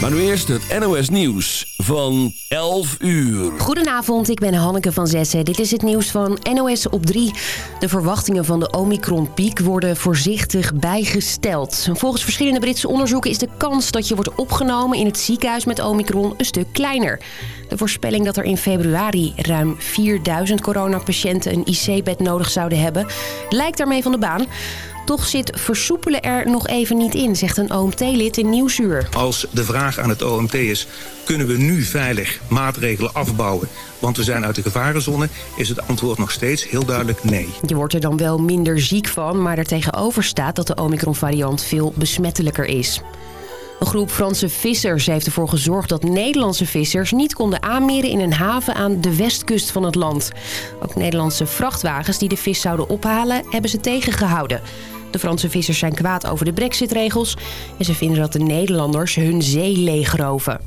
Maar nu eerst het NOS Nieuws van 11 uur. Goedenavond, ik ben Hanneke van Zessen. Dit is het nieuws van NOS op 3. De verwachtingen van de Omicron-piek worden voorzichtig bijgesteld. Volgens verschillende Britse onderzoeken is de kans dat je wordt opgenomen in het ziekenhuis met Omicron een stuk kleiner. De voorspelling dat er in februari ruim 4000 coronapatiënten een IC-bed nodig zouden hebben, lijkt daarmee van de baan. Toch zit versoepelen er nog even niet in, zegt een OMT-lid in Nieuwsuur. Als de vraag aan het OMT is, kunnen we nu veilig maatregelen afbouwen... want we zijn uit de gevarenzone, is het antwoord nog steeds heel duidelijk nee. Je wordt er dan wel minder ziek van, maar daartegenover staat dat de Omicron-variant veel besmettelijker is. Een groep Franse vissers heeft ervoor gezorgd dat Nederlandse vissers niet konden aanmeren in een haven aan de westkust van het land. Ook Nederlandse vrachtwagens die de vis zouden ophalen hebben ze tegengehouden. De Franse vissers zijn kwaad over de brexitregels en ze vinden dat de Nederlanders hun zee leegroven.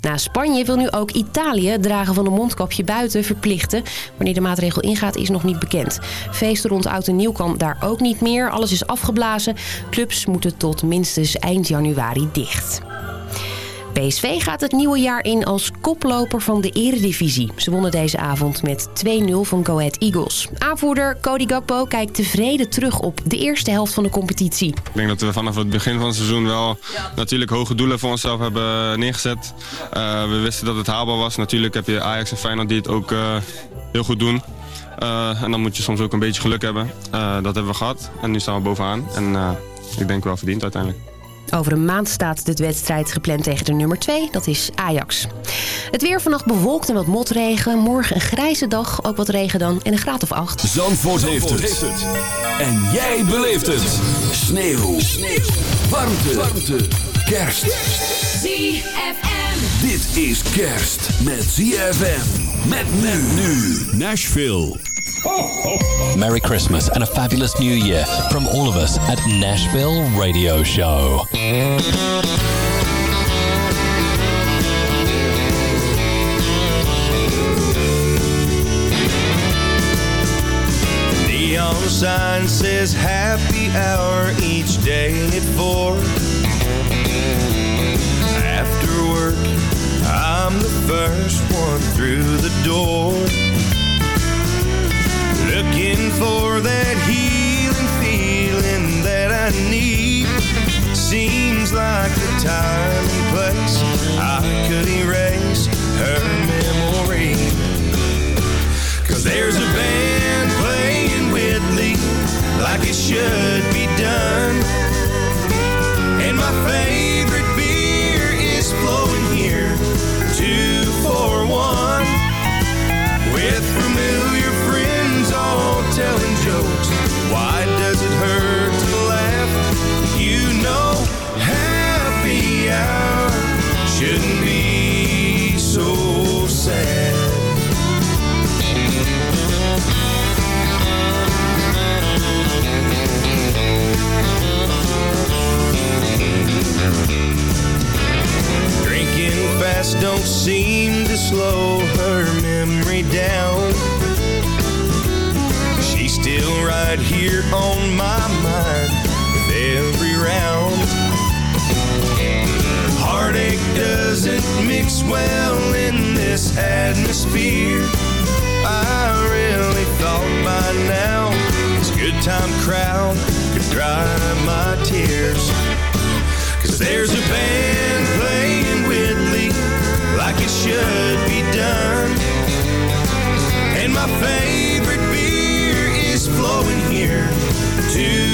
Na Spanje wil nu ook Italië het dragen van een mondkapje buiten verplichten. Wanneer de maatregel ingaat is nog niet bekend. Feesten rond Oud en Nieuw kan daar ook niet meer. Alles is afgeblazen. Clubs moeten tot minstens eind januari dicht. PSV gaat het nieuwe jaar in als koploper van de eredivisie. Ze wonnen deze avond met 2-0 van Go Eagles. Aanvoerder Cody Gakpo kijkt tevreden terug op de eerste helft van de competitie. Ik denk dat we vanaf het begin van het seizoen wel natuurlijk hoge doelen voor onszelf hebben neergezet. Uh, we wisten dat het haalbaar was. Natuurlijk heb je Ajax en Feyenoord die het ook uh, heel goed doen. Uh, en dan moet je soms ook een beetje geluk hebben. dat hebben we gehad en nu staan we bovenaan. En ik denk wel verdiend uiteindelijk. Over een maand staat de wedstrijd gepland tegen de nummer 2. Dat is Ajax. Het weer vannacht bewolkt en wat motregen. Morgen een grijze dag, ook wat regen dan en een graad of 8. Zandvoort, heeft, het. En jij beleeft het. Sneeuw. Sneeuw. Warmte. Warmte. Kerst. ZFM. Dit is kerst met ZFM. Met men nu. Nashville. Merry Christmas and a fabulous New Year from all of us at Nashville Radio Show. neon sign says happy hour each day at four. I'm the first one through the door. Looking for that healing feeling that I need. Seems like the time and place I could erase her memory. Cause there's a band playing with me Like it should be done. And my favorite beer is flowing here Two for one With familiar friends all telling jokes. Why Drinking fast don't seem to slow her memory down She's still right here on my mind with every round. Heartache doesn't mix well in this atmosphere. I really thought by now this good time crowd could dry my tears. Cause there's a band should be done. And my favorite beer is flowing here, two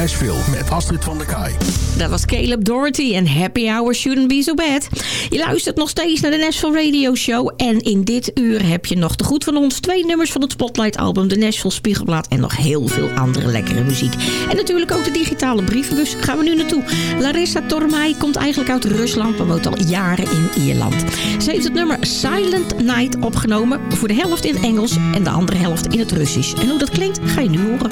Nashville met Astrid van der Kaai. Dat was Caleb Doherty en Happy Hour Shouldn't Be So Bad. Je luistert nog steeds naar de Nashville Radio Show. En in dit uur heb je nog te goed van ons twee nummers van het Spotlight album, de Nashville Spiegelblad en nog heel veel andere lekkere muziek. En natuurlijk ook de digitale brievenbus gaan we nu naartoe. Larissa Tormai komt eigenlijk uit Rusland, maar woont al jaren in Ierland. Ze heeft het nummer Silent Night opgenomen, voor de helft in Engels en de andere helft in het Russisch. En hoe dat klinkt ga je nu horen.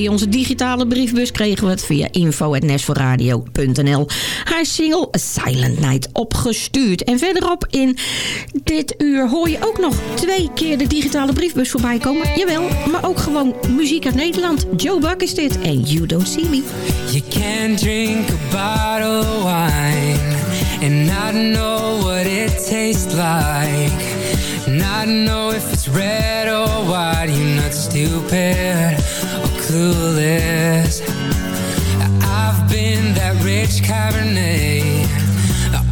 Via onze digitale briefbus kregen we het via info.nesforradio.nl. Haar single Silent Night opgestuurd. En verderop in dit uur hoor je ook nog twee keer de digitale briefbus voorbij komen. Jawel, maar ook gewoon muziek uit Nederland. Joe Buck is dit en You Don't See Me. You can drink a bottle of wine and not know what it tastes like. Not know if it's red or white. You're not stupid clueless. I've been that rich Cabernet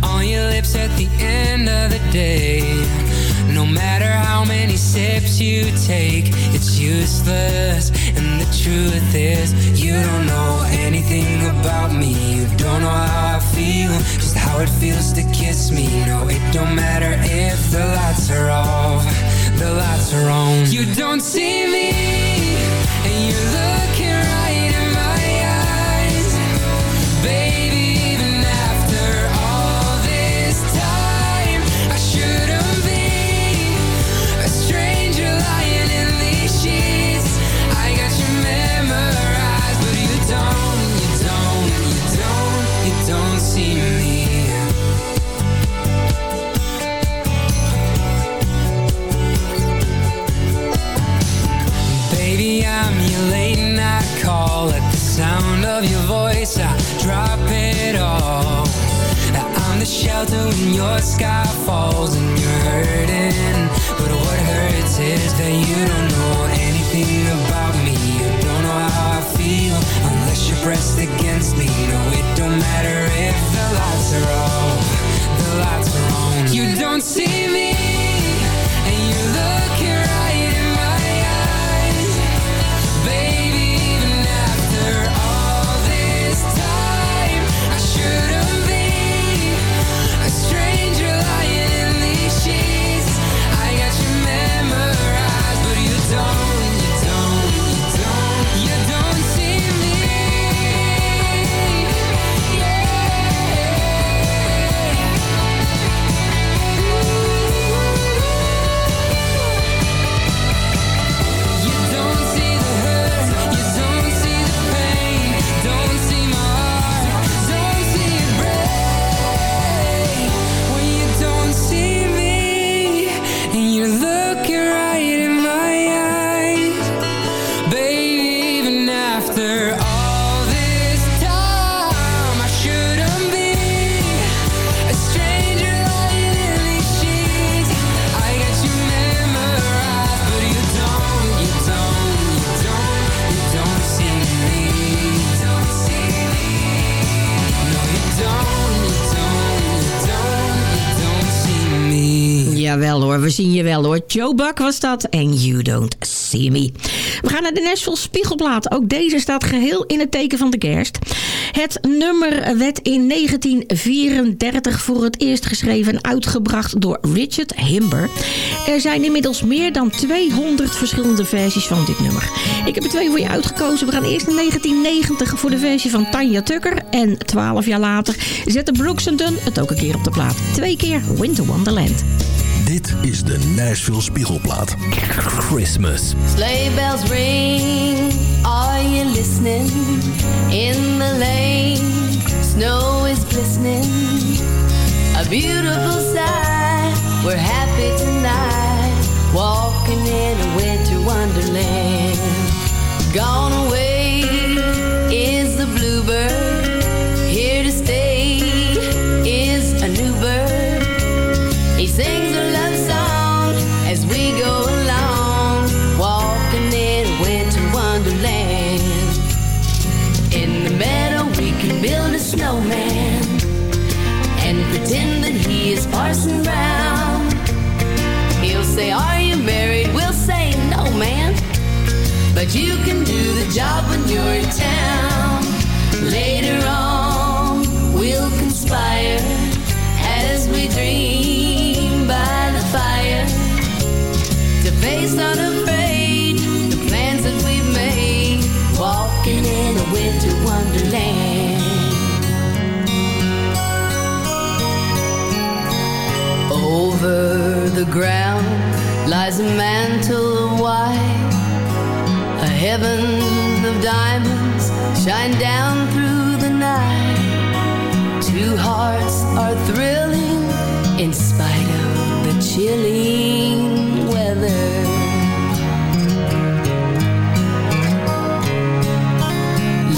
on your lips at the end of the day. No matter how many sips you take, it's useless. And the truth is, you don't know anything about me. You don't know how I feel, just how it feels to kiss me. No, it don't matter if the lights are off, the lights are on You don't see me, shelter when your sky falls and you're hurting. But what hurts is that you don't know anything about me. You don't know how I feel unless you're pressed against me. No, it don't matter if the lights are off, the lights are on. You don't see me, and you're looking zien je wel hoor. Joe Buck was dat en You Don't See Me. We gaan naar de Nashville Spiegelplaat. Ook deze staat geheel in het teken van de kerst. Het nummer werd in 1934 voor het eerst geschreven en uitgebracht door Richard Himber. Er zijn inmiddels meer dan 200 verschillende versies van dit nummer. Ik heb er twee voor je uitgekozen. We gaan eerst in 1990 voor de versie van Tanya Tucker. En 12 jaar later zette Brooks Dunn het ook een keer op de plaat. Twee keer Winter Wonderland. Dit is de Nashville Spiegelplaat. Christmas. Sleigh bells ring, are you listening? In the lane, snow is glistening. A beautiful sight, we're happy tonight. Walking in a winter wonderland. Gone away snowman and pretend that he is Parson Brown. He'll say, Are you married? We'll say, No, man. But you can do the job when you're in town. Later on, we'll conspire as we dream by the fire to face unafraid Over the ground lies a mantle of white, a heaven of diamonds shine down through the night. Two hearts are thrilling in spite of the chilling weather.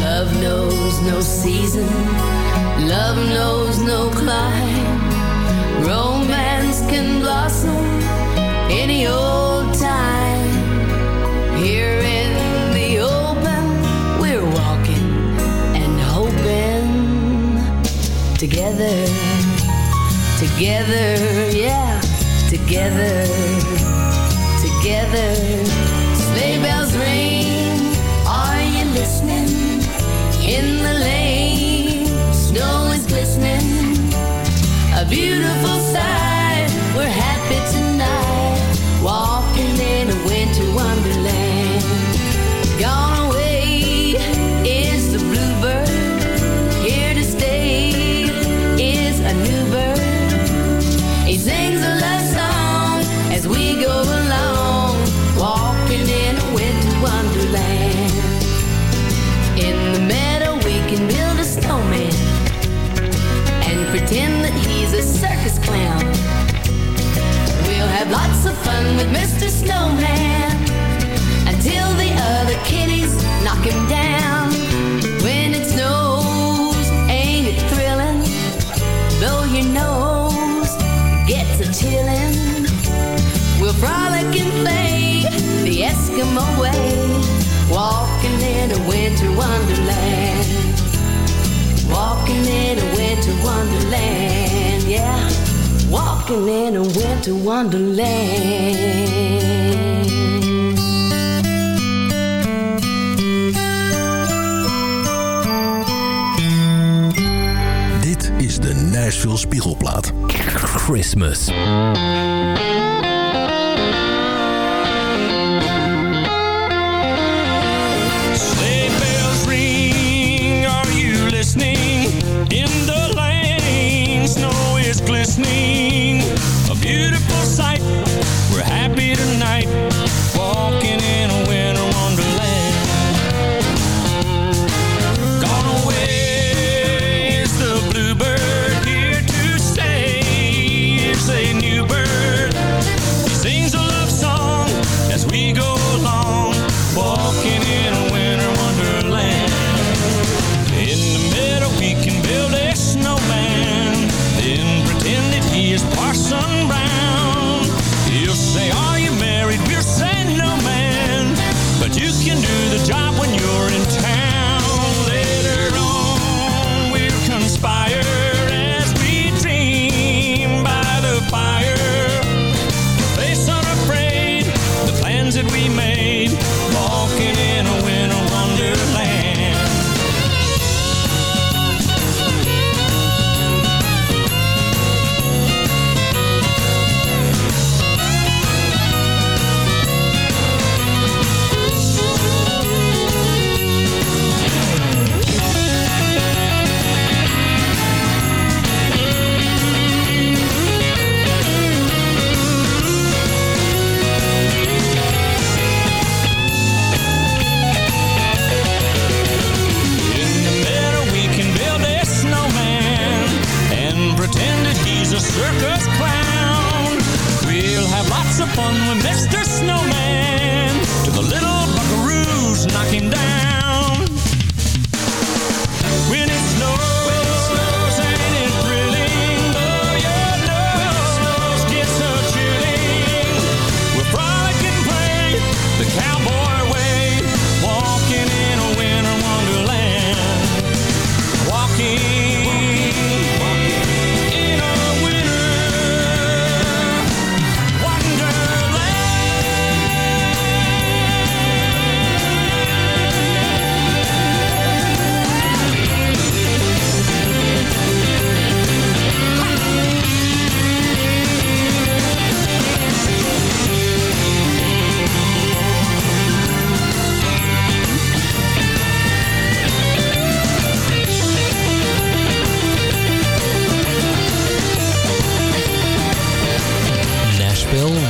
Love knows no season, love knows no clime. Romance can blossom any old time. Here in the open, we're walking and hoping together, together, yeah, together, together. Sleigh bells ring, are you listening? In the lane, snow is glistening. A beautiful winter wonderland, yeah. Walking in a winter wonderland. Dit is de Nashville Spiegelplaat. Christmas.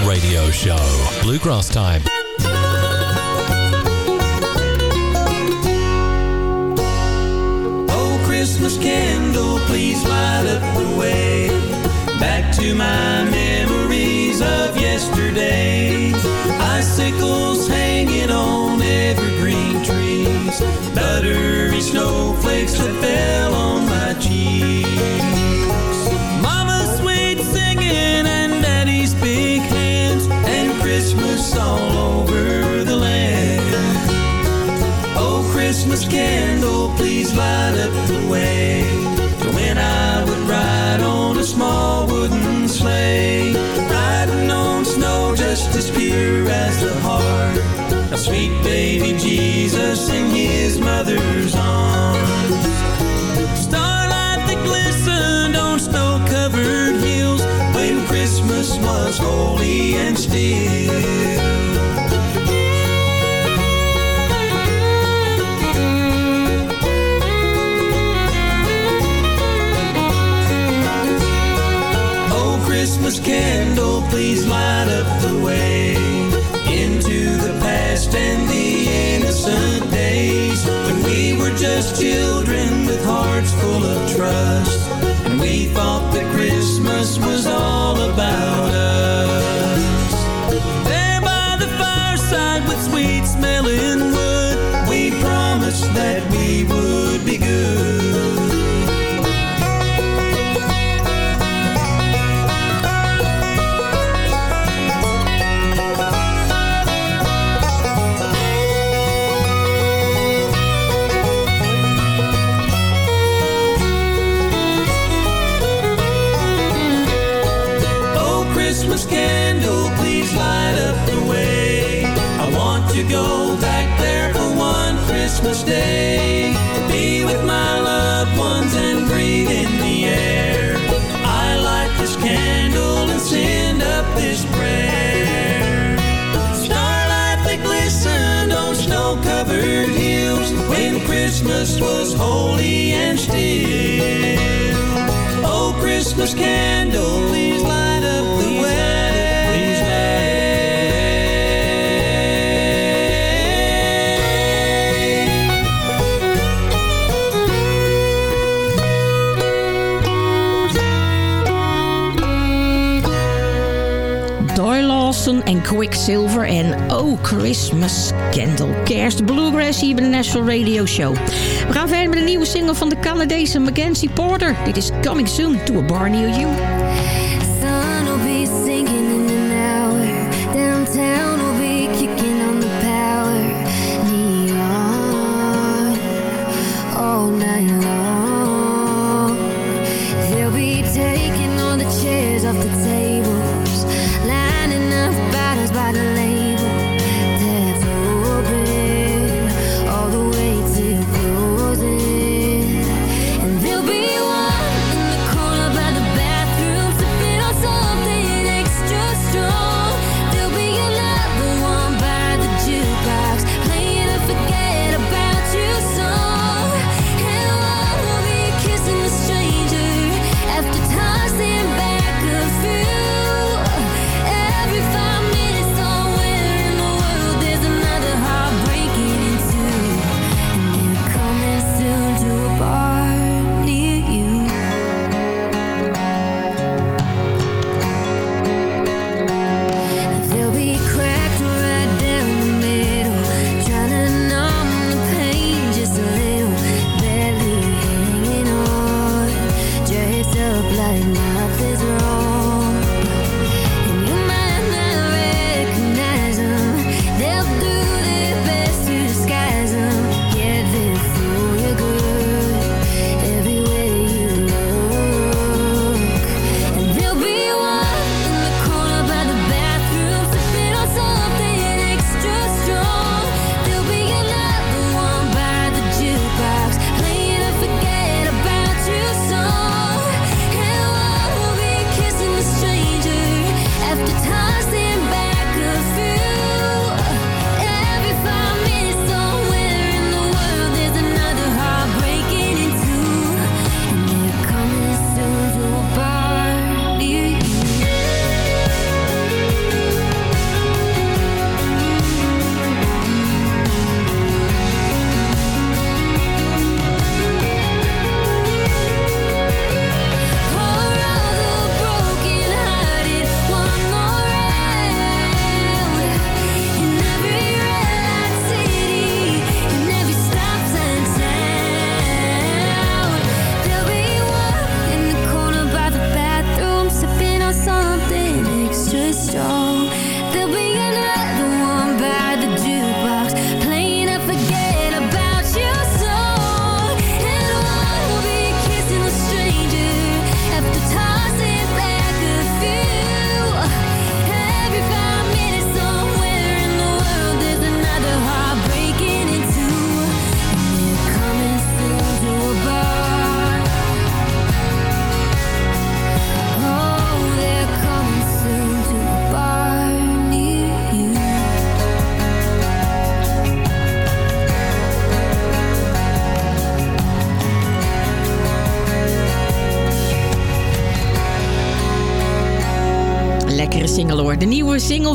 Radio Show. Bluegrass time. Oh, Christmas candle, please light up the way back to my memories of yesterday. Icicles hanging on evergreen trees, buttery snowflakes that fell on my cheeks. Christmas all over the land. Oh, Christmas candle, please light up the way when I would ride on a small wooden sleigh, riding on snow just as pure as the heart of sweet baby Jesus in his mother's arms. Holy and still. Oh, Christmas candle, please light up the way into the past and the innocent days when we were just children with hearts full of trust. And we thought that Christmas was all about us. still. Oh, Christmas candle, please light up the en Quicksilver en Oh Christmas Candle. Kerst Bluegrass hier bij de Nashville Radio Show. We gaan verder met een nieuwe single van de Canadese Mackenzie Porter. Dit is Coming Soon to a Bar Near You.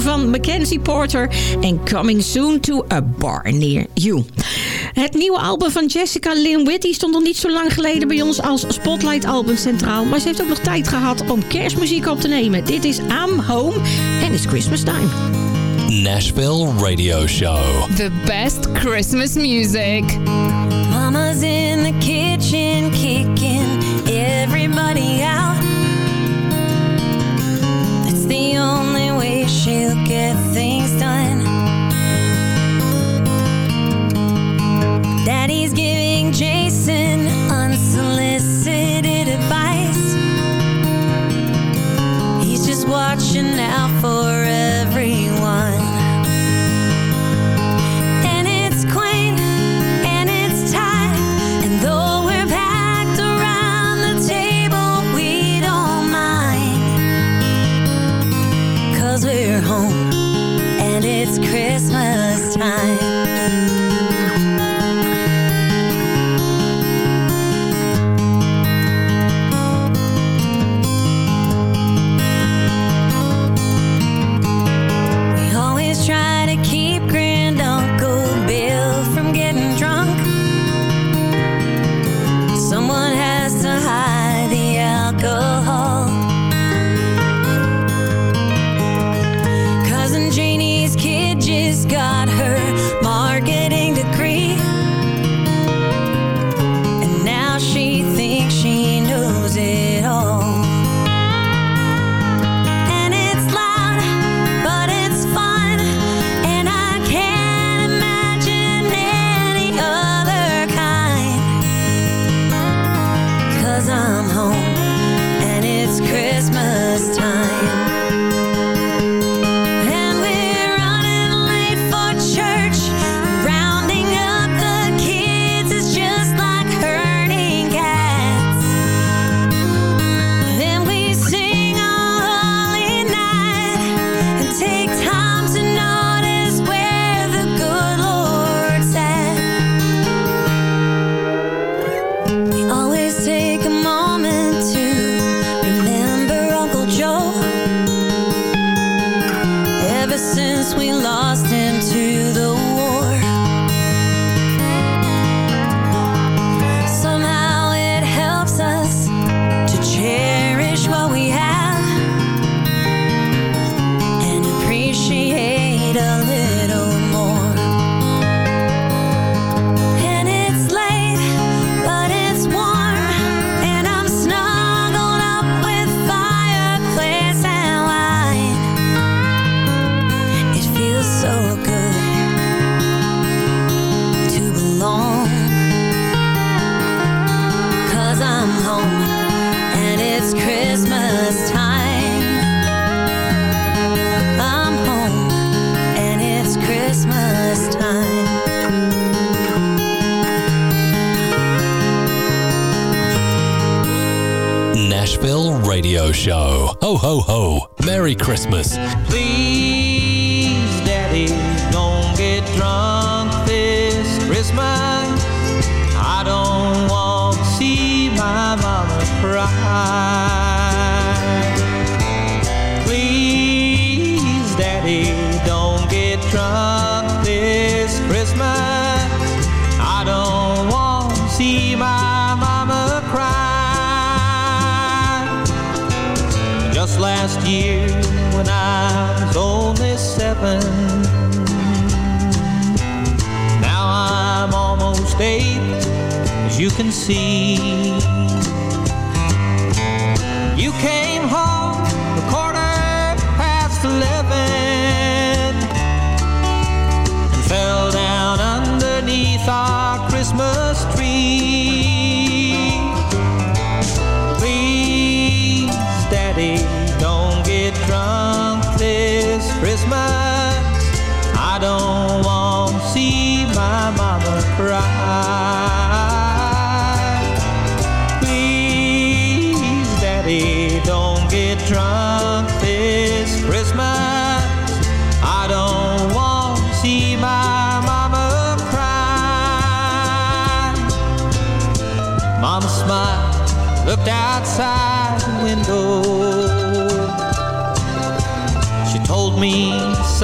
van Mackenzie Porter en Coming Soon to a Bar Near You. Het nieuwe album van Jessica Lynn Whitty stond al niet zo lang geleden bij ons als Spotlight album centraal. Maar ze heeft ook nog tijd gehad om kerstmuziek op te nemen. Dit is I'm Home en it's Christmas time. Nashville Radio Show. The best Christmas music. Mama's in the kitchen kicking everybody out. get things done. Daddy's giving Jason unsolicited advice. He's just watching out for every time. home and it's Christmas time. I'm home and it's Christmas time. Nashville Radio Show. Ho, ho, ho. Merry Christmas. Please when I was only seven. Now I'm almost eight, as you can see.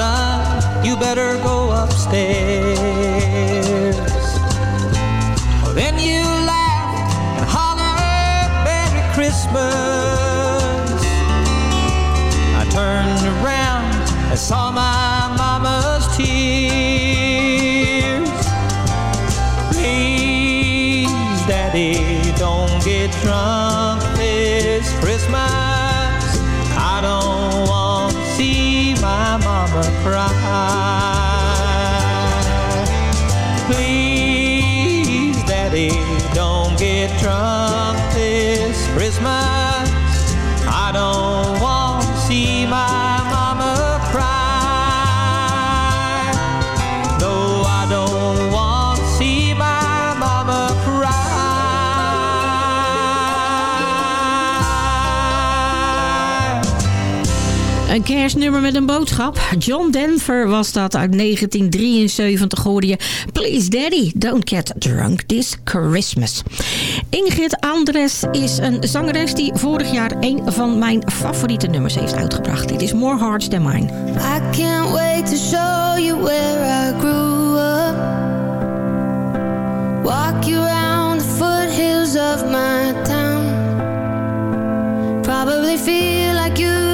son, you better go upstairs. Then you laugh and holler Merry Christmas. I turned around and saw my mama's tears. Please, Daddy, don't get drunk. kerstnummer met een boodschap. John Denver was dat uit 1973 hoorde je. Please Daddy, don't get drunk this Christmas. Ingrid Andres is een zangeres die vorig jaar een van mijn favoriete nummers heeft uitgebracht. Dit is More Hearts Than Mine. I can't wait to show you where I grew up. Walk you around the foothills of my town. Probably feel like you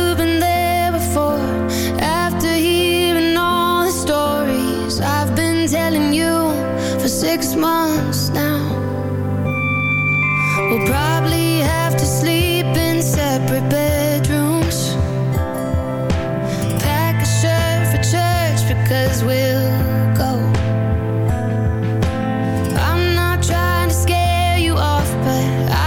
but I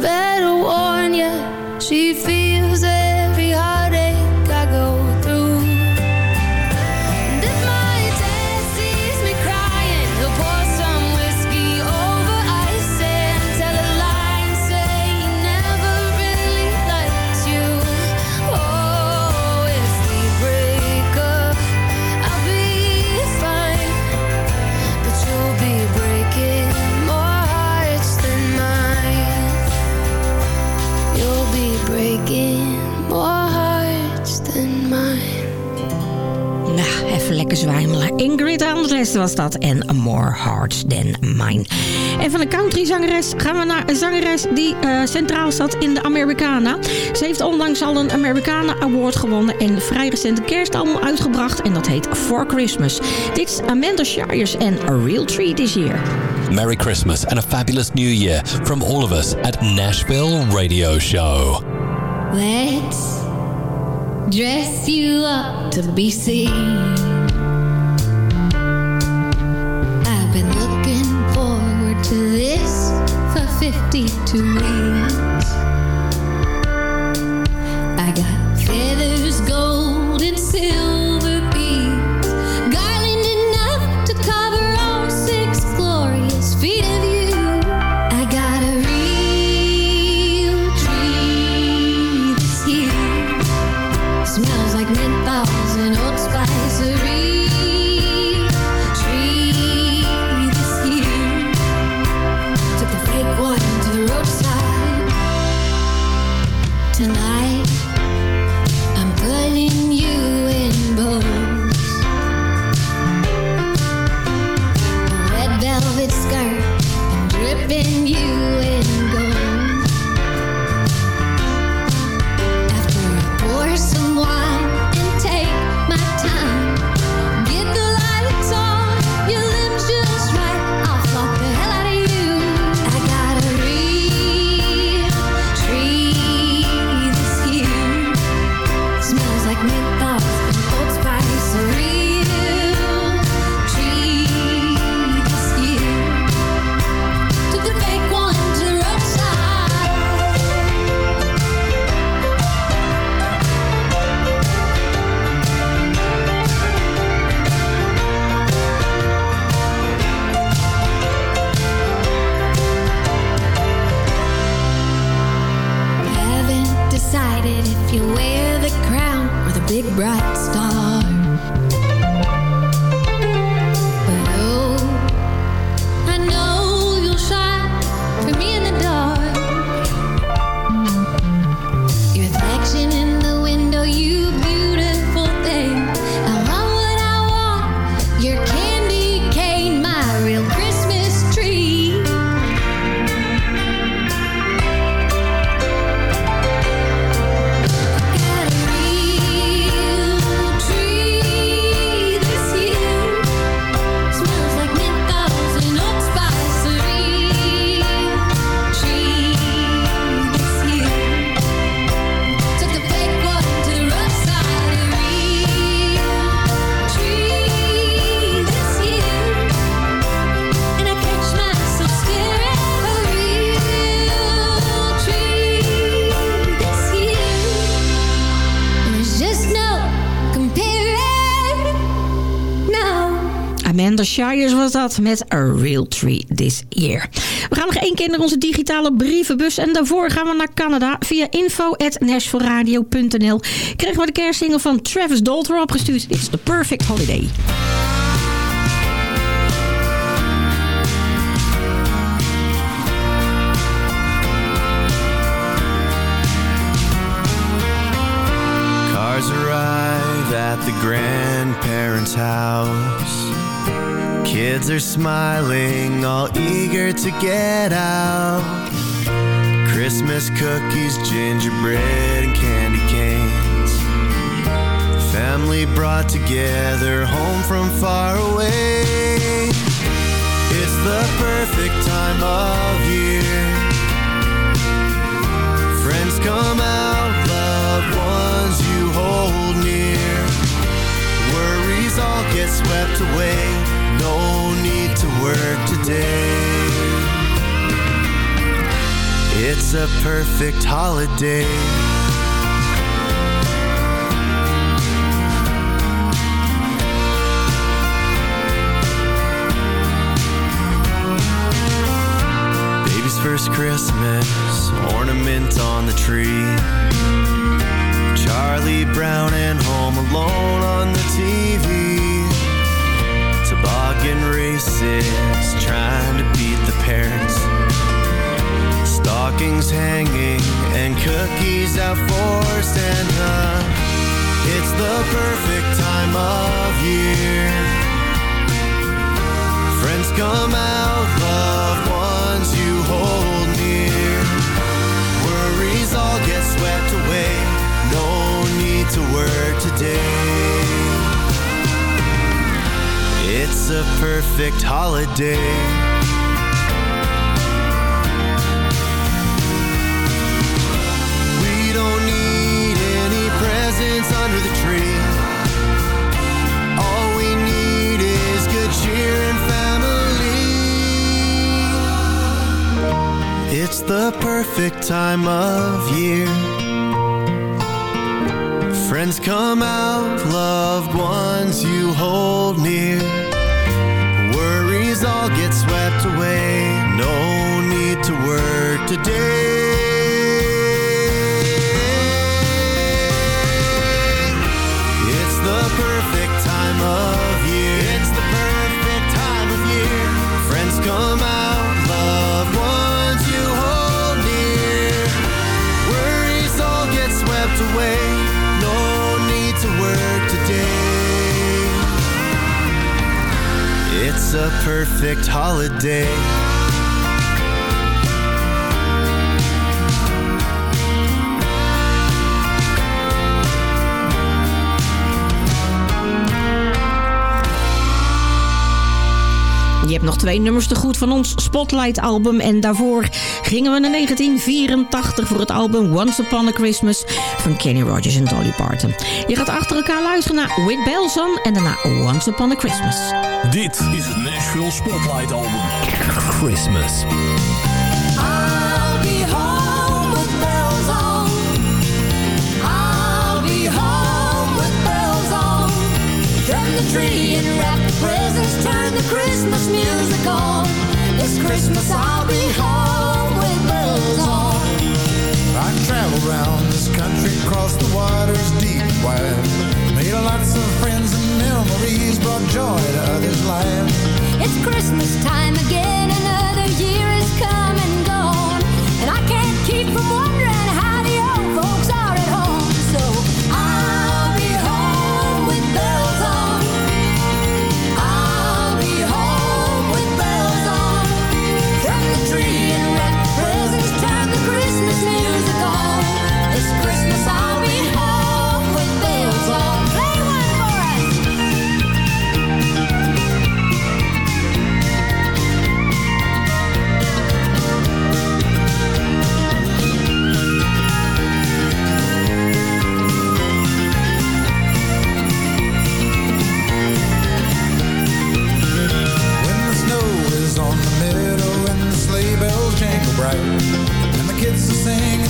better warn you. She feels zangeres was dat. En More hearts Than Mine. En van de country zangeres gaan we naar een zangeres die eh, centraal zat in de Americana. Ze heeft onlangs al een Americana Award gewonnen en vrij recent een kerstalbum uitgebracht. En dat heet For Christmas. Dit is Amanda Shires en A Real Treat This Year. Merry Christmas and a fabulous new year from all of us at Nashville Radio Show. Let's dress you up to be seen. to me. Amanda Shires was dat met A Real Tree This Year. We gaan nog één keer naar onze digitale brievenbus. En daarvoor gaan we naar Canada. Via info.nashvilleradio.nl kregen we de kerstsingle van Travis Dolter opgestuurd. It's the perfect holiday. Cars arrive at the grandparents' house. Kids are smiling, all eager to get out. Christmas cookies, gingerbread, and candy canes. Family brought together, home from far away. It's the perfect time of year. Friends come out, All get swept away, no need to work today. It's a perfect holiday. Baby's first Christmas, ornament on the tree. Charlie Brown and Home Alone on the TV. Toboggan races, trying to beat the parents. Stockings hanging and cookies out for Santa. It's the perfect time of year. Friends come out, loved ones you need to work today. It's a perfect holiday. We don't need any presents under the tree. All we need is good cheer and family. It's the perfect time of year. Friends come out, loved ones you hold near. Worries all get swept away, no need to work today. It's the perfect time of year. It's the perfect time of year. Friends come out, loved ones you hold near. Worries all get swept away. It's a perfect holiday. hebt nog twee nummers te goed van ons Spotlight album. En daarvoor gingen we naar 1984 voor het album Once Upon a Christmas van Kenny Rogers en Dolly Parton. Je gaat achter elkaar luisteren naar With Bells On en daarna Once Upon a Christmas. Dit is het Nashville Spotlight Album. Christmas. I'll be home with bells on. I'll be home with bells on. Trim the tree and wrap the presents, turn the Christmas music on. This Christmas I'll be home with bells on. Traveled around this country, crossed the waters deep wide. Made lots of friends and memories, brought joy to others' lives. It's Christmas time again, another year is come and gone. And I can't keep from wondering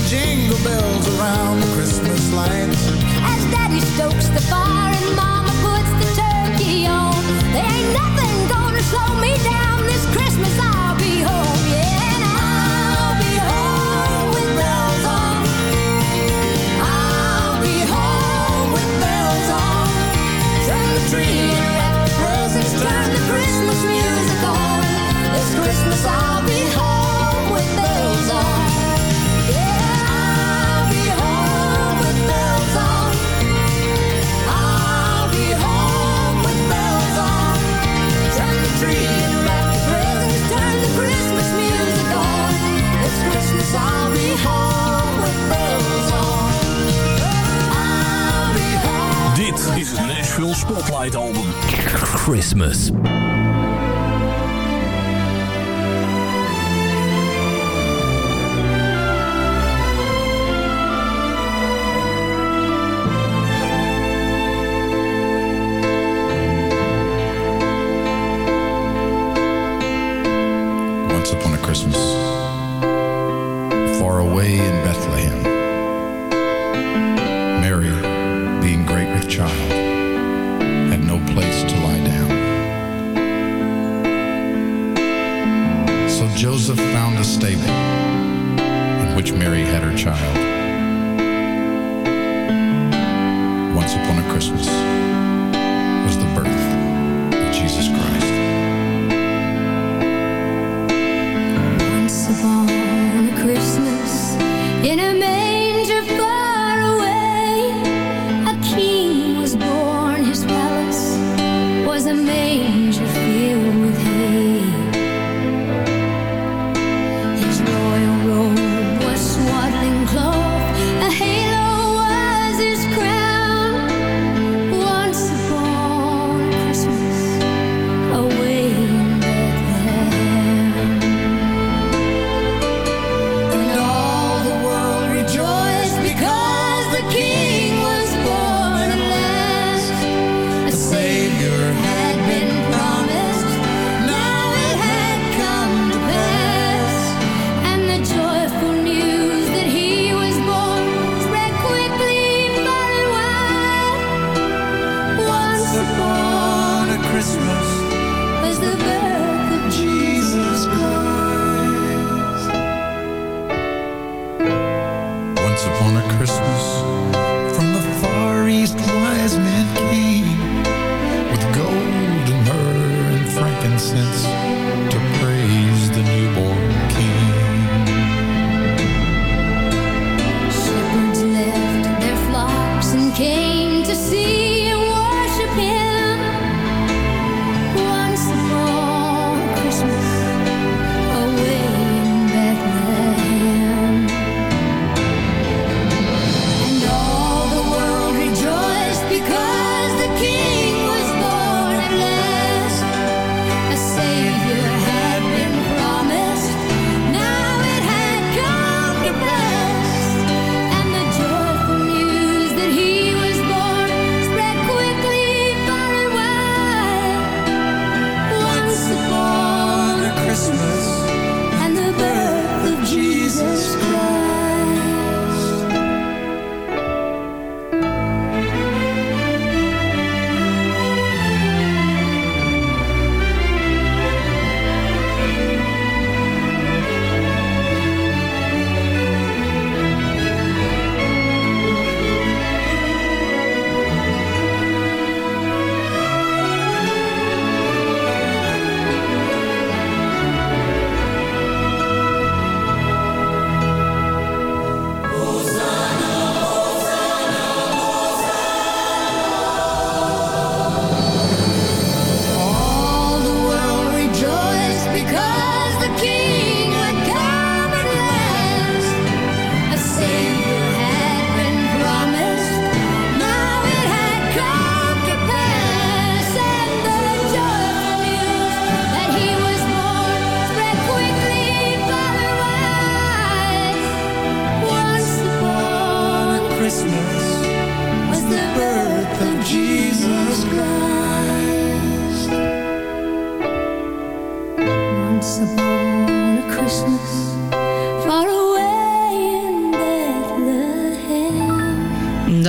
jingle bells around the Christmas lights. As Daddy stokes the fire and Mama puts the turkey on, there ain't nothing gonna slow me down. This Christmas I'll be home, yeah, tree and wrap the presents, turn the Christmas music on. This Christmas I'll Christmas.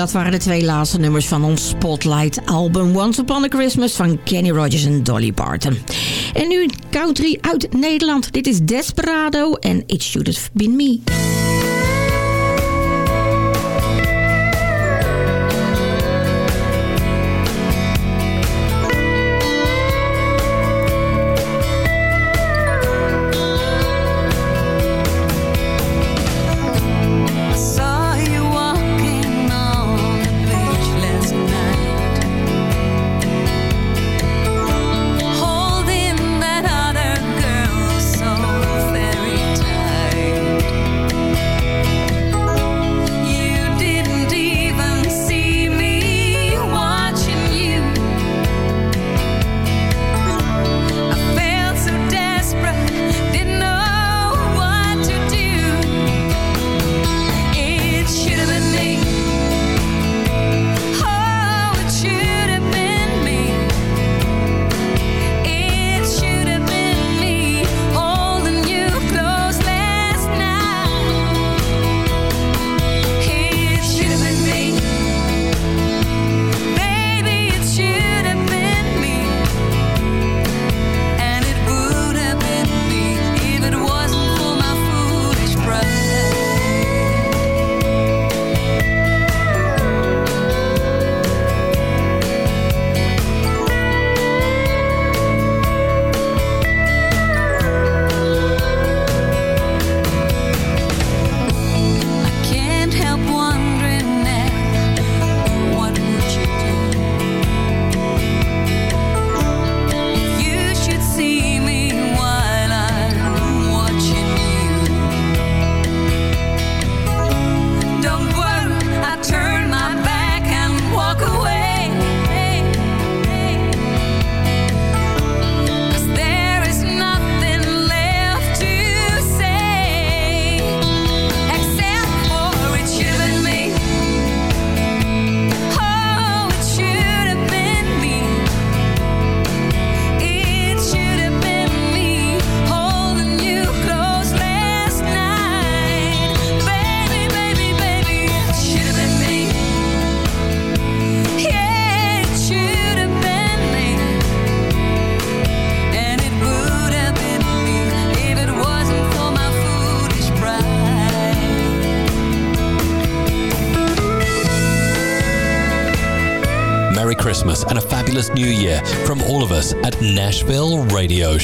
dat waren de twee laatste nummers van ons Spotlight-album... Once Upon a Christmas van Kenny Rogers en Dolly Parton. En nu country uit Nederland. Dit is Desperado en It Should Have Been Me.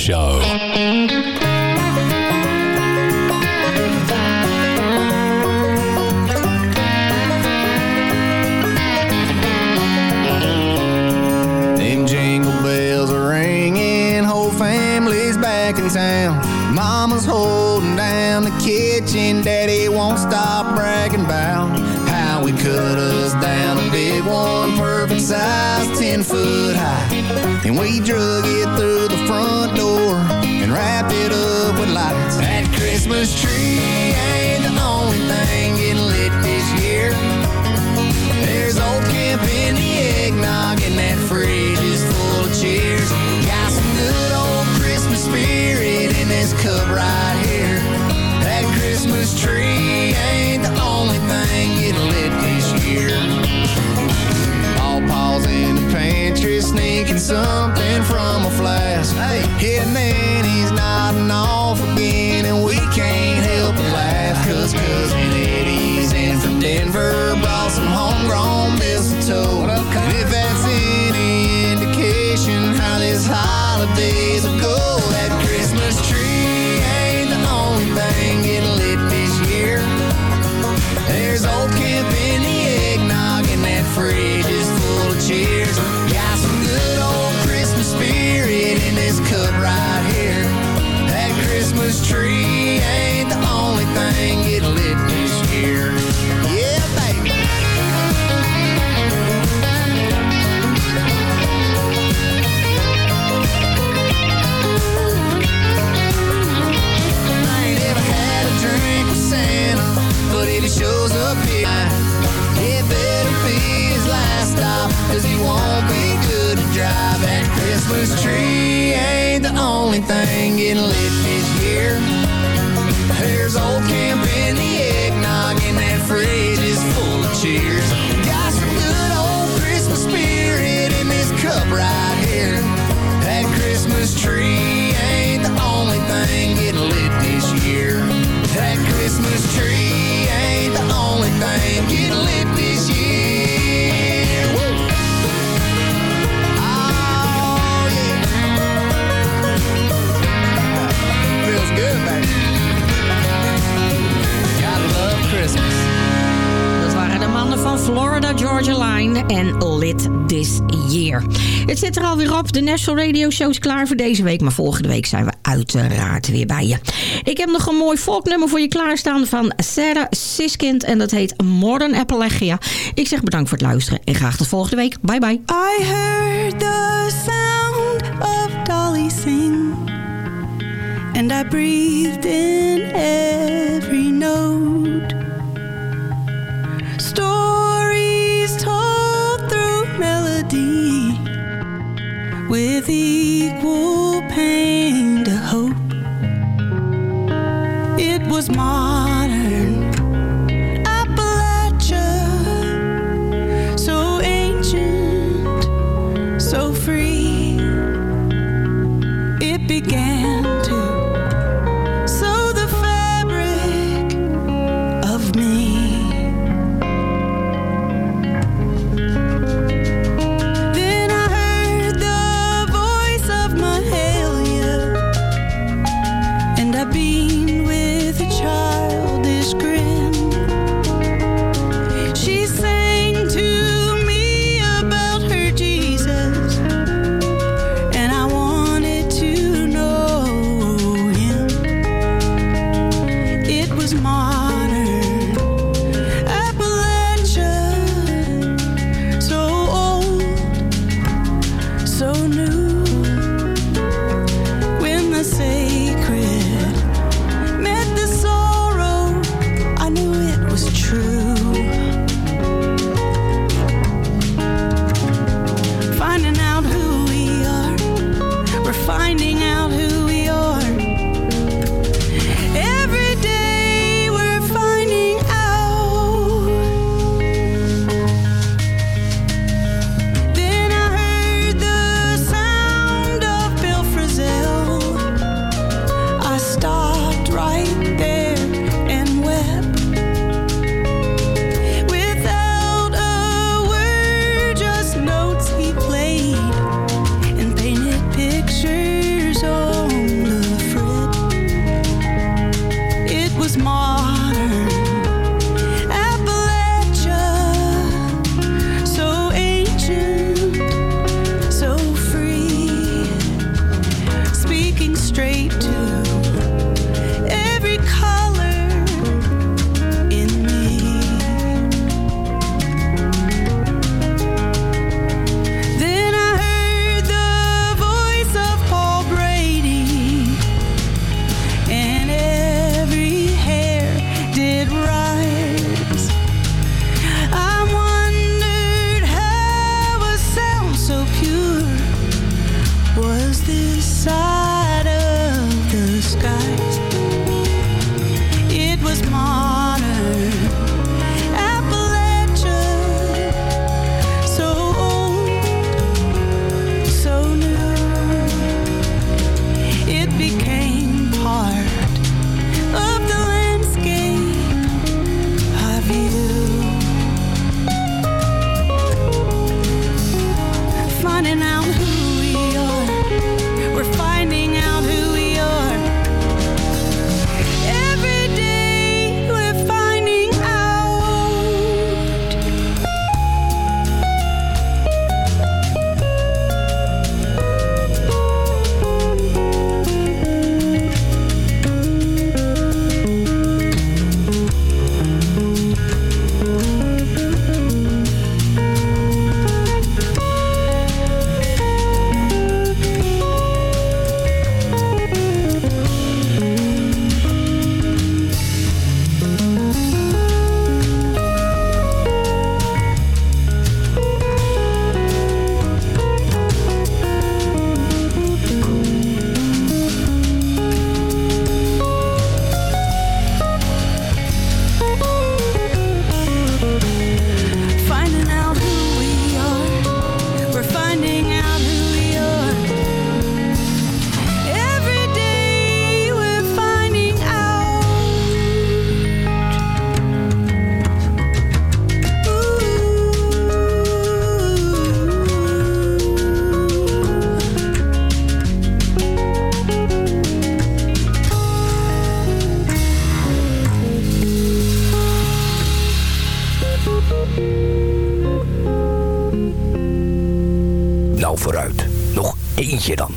Show. drive. That Christmas tree ain't the only thing getting lit this year. Here's old Ken van Florida Georgia Line en Lit This Year. Het zit er alweer op. De National Radio Show is klaar voor deze week. Maar volgende week zijn we uiteraard weer bij je. Ik heb nog een mooi volknummer voor je klaarstaan van Sarah Siskind. En dat heet Modern Appalachia. Ik zeg bedankt voor het luisteren en graag tot volgende week. Bye bye. I heard the sound of Dolly sing. And I breathed in every note. with equal pain to hope. It was my eentje dan.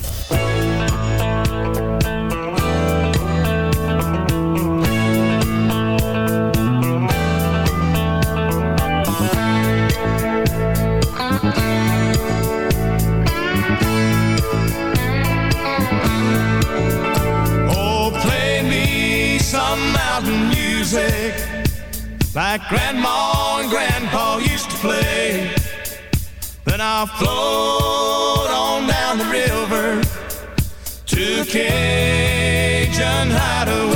Oh, like grandma and grandpa used to play. Then I'll float. Cajun hideaway